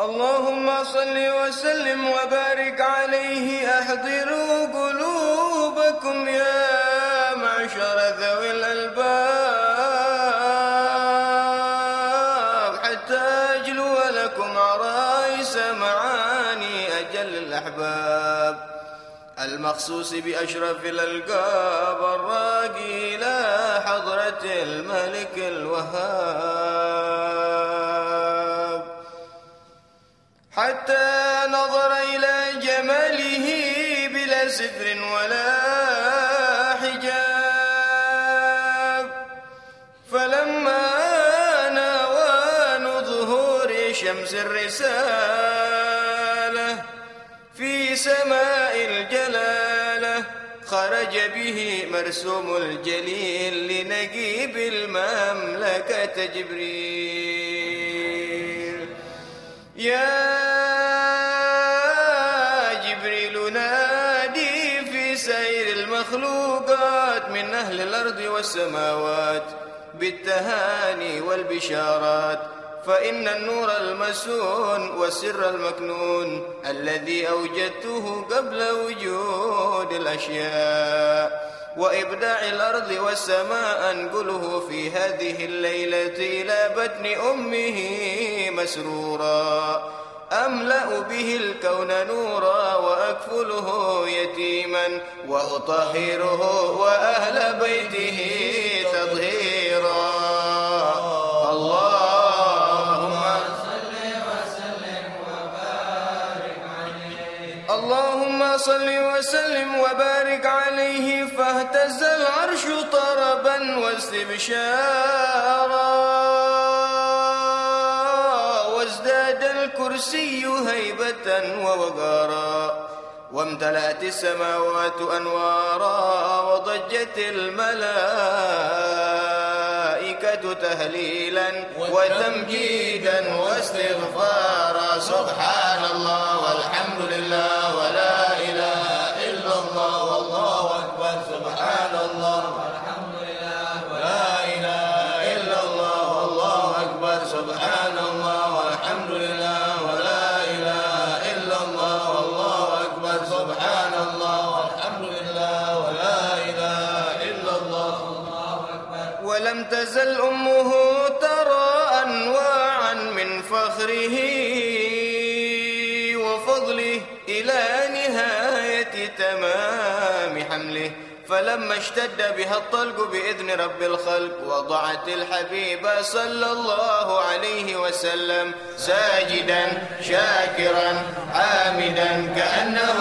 اللهم صل وسلم وبارك عليه. أحضروا قلوبكم يا معشر ذوي الألباب. حتى أجلو لكم عرائس معاني أجل الأحباب. المخصوص بأشرف الألقاب الراقي إلى حضرة الملك الوهاب. حتى نظر إلى جماله بلا ستر ولا حجاب. فلما ناوان ظهور شمس الرسالة في سماء الجلالة خرج به مرسوم الجليل لنجيب المملكة جبريل. يا سير المخلوقات من أهل الأرض والسماوات بالتهاني والبشارات فإن النور المسون والسر المكنون الذي أوجدته قبل وجود الأشياء وإبداع الأرض والسماء أنقله في هذه الليلة إلى بطن أمه مسرورا. أملأ به الكون نورا وأكفله يتيما وأطهره وأهل بيته تطهيرا. اللهم اللهم صل وسلم وبارك عليه فاهتز العرش طربا واستبشارا. الكرسي هيبة ووقارا وامتلأت السماوات أنوارا وضجت الملائكة تهليلا وتمجيدا واستغفارا. سبحان الله والحمد لله. ولم تزل أمه ترى أنواعا من فخره وفضله إلى نهاية تمام حمله فلما اشتد بها الطلق بإذن رب الخلق وضعت الحبيب صلى الله عليه وسلم ساجدا شاكرا عامدا كأنه